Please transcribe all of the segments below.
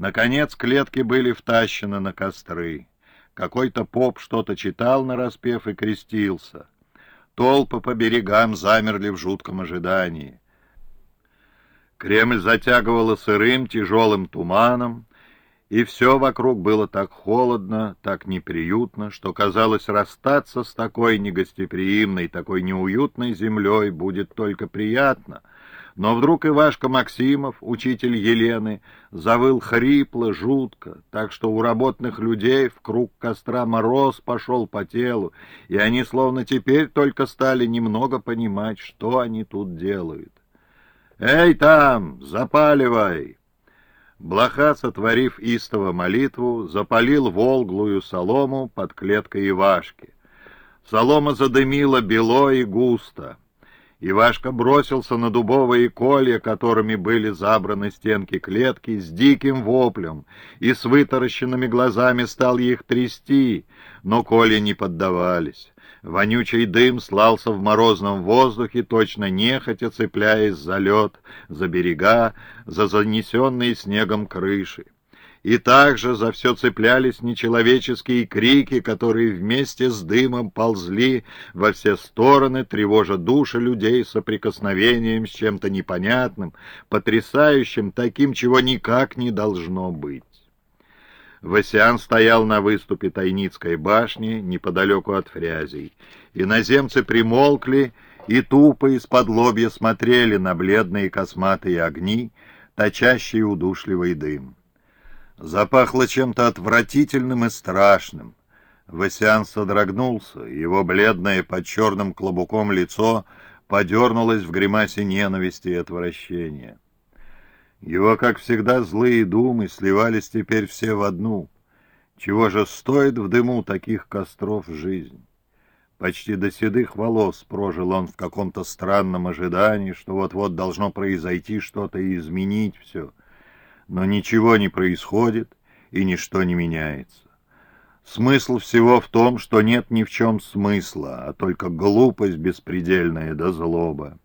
Наконец клетки были втащены на костры. Какой-то поп что-то читал нараспев и крестился. Толпы по берегам замерли в жутком ожидании. Кремль затягивало сырым тяжелым туманом, и все вокруг было так холодно, так неприютно, что казалось, расстаться с такой негостеприимной, такой неуютной землей будет только приятно. Но вдруг Ивашка Максимов, учитель Елены, завыл хрипло, жутко, так что у работных людей в круг костра мороз пошел по телу, и они словно теперь только стали немного понимать, что они тут делают. «Эй, там, запаливай!» Блоха, сотворив истово молитву, запалил волглую солому под клеткой Ивашки. Солома задымила бело и густо. Ивашка бросился на дубовые колья, которыми были забраны стенки клетки, с диким воплем, и с вытаращенными глазами стал их трясти, но колья не поддавались. Вонючий дым слался в морозном воздухе, точно нехотя цепляясь за лед, за берега, за занесенные снегом крыши. И также за все цеплялись нечеловеческие крики, которые вместе с дымом ползли во все стороны, тревожа души людей соприкосновением с чем-то непонятным, потрясающим, таким, чего никак не должно быть. Васян стоял на выступе Тайницкой башни неподалеку от фрязей. Иноземцы примолкли и тупо из-под лобья смотрели на бледные косматые огни, точащие удушливый дым. Запахло чем-то отвратительным и страшным. Васян содрогнулся, его бледное под черным клобуком лицо подернулось в гримасе ненависти и отвращения. Его, как всегда, злые думы сливались теперь все в одну. Чего же стоит в дыму таких костров жизнь? Почти до седых волос прожил он в каком-то странном ожидании, что вот-вот должно произойти что-то и изменить все. Но ничего не происходит, и ничто не меняется. Смысл всего в том, что нет ни в чем смысла, а только глупость беспредельная да злоба.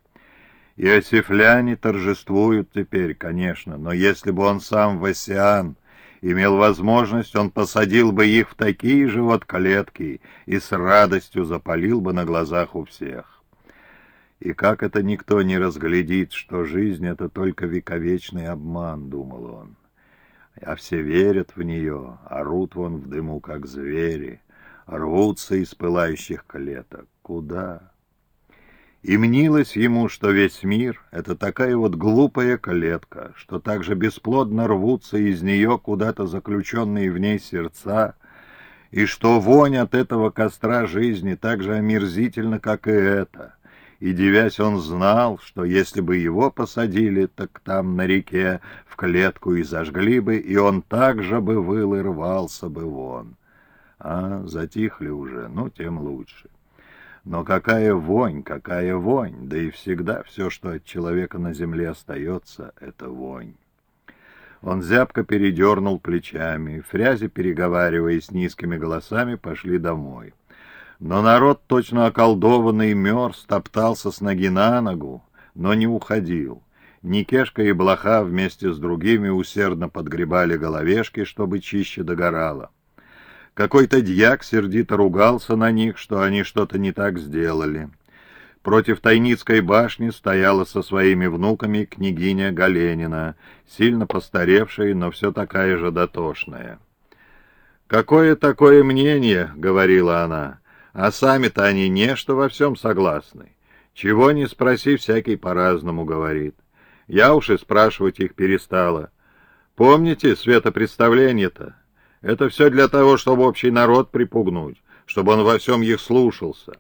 Иосифляне торжествуют теперь, конечно, но если бы он сам, Васиан, имел возможность, он посадил бы их в такие же вот клетки и с радостью запалил бы на глазах у всех. И как это никто не разглядит, что жизнь — это только вековечный обман, — думал он. А все верят в нее, орут вон в дыму, как звери, рвутся из пылающих клеток. Куда? И мнилось ему, что весь мир — это такая вот глупая клетка, что так же бесплодно рвутся из нее куда-то заключенные в ней сердца, и что вонь от этого костра жизни так же омерзительна, как и это. И, девясь, он знал, что если бы его посадили, так там на реке в клетку и зажгли бы, и он так же бы выл и рвался бы вон. А затихли уже, ну, тем лучше. Но какая вонь, какая вонь, да и всегда все, что от человека на земле остается, — это вонь. Он зябко передернул плечами, фрязи, переговариваясь низкими голосами, пошли домой. Но народ, точно околдованный, мерз, топтался с ноги на ногу, но не уходил. Никешка и Блоха вместе с другими усердно подгребали головешки, чтобы чище догорало. Какой-то дьяк сердито ругался на них, что они что-то не так сделали. Против Тайницкой башни стояла со своими внуками княгиня Галенина, сильно постаревшая, но все такая же дотошная. «Какое такое мнение?» — говорила она. «А сами-то они не, что во всем согласны. Чего не спроси, всякий по-разному говорит. Я уж и спрашивать их перестала. Помните светопредставление-то?» Это все для того, чтобы общий народ припугнуть, чтобы он во всем их слушался.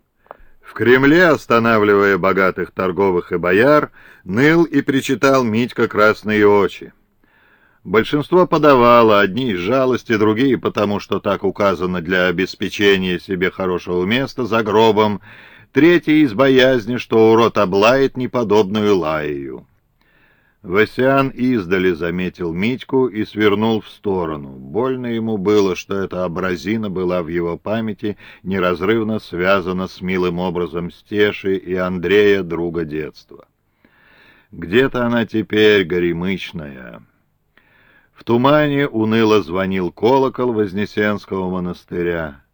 В Кремле, останавливая богатых торговых и бояр, ныл и причитал Митька красные очи. Большинство подавало, одни из жалости, другие потому, что так указано для обеспечения себе хорошего места за гробом, третьи из боязни, что урод облает неподобную лаею. Васян издали заметил Митьку и свернул в сторону. Больно ему было, что эта образина была в его памяти неразрывно связана с милым образом Стеши и Андрея, друга детства. Где-то она теперь, горемычная. В тумане уныло звонил колокол Вознесенского монастыря.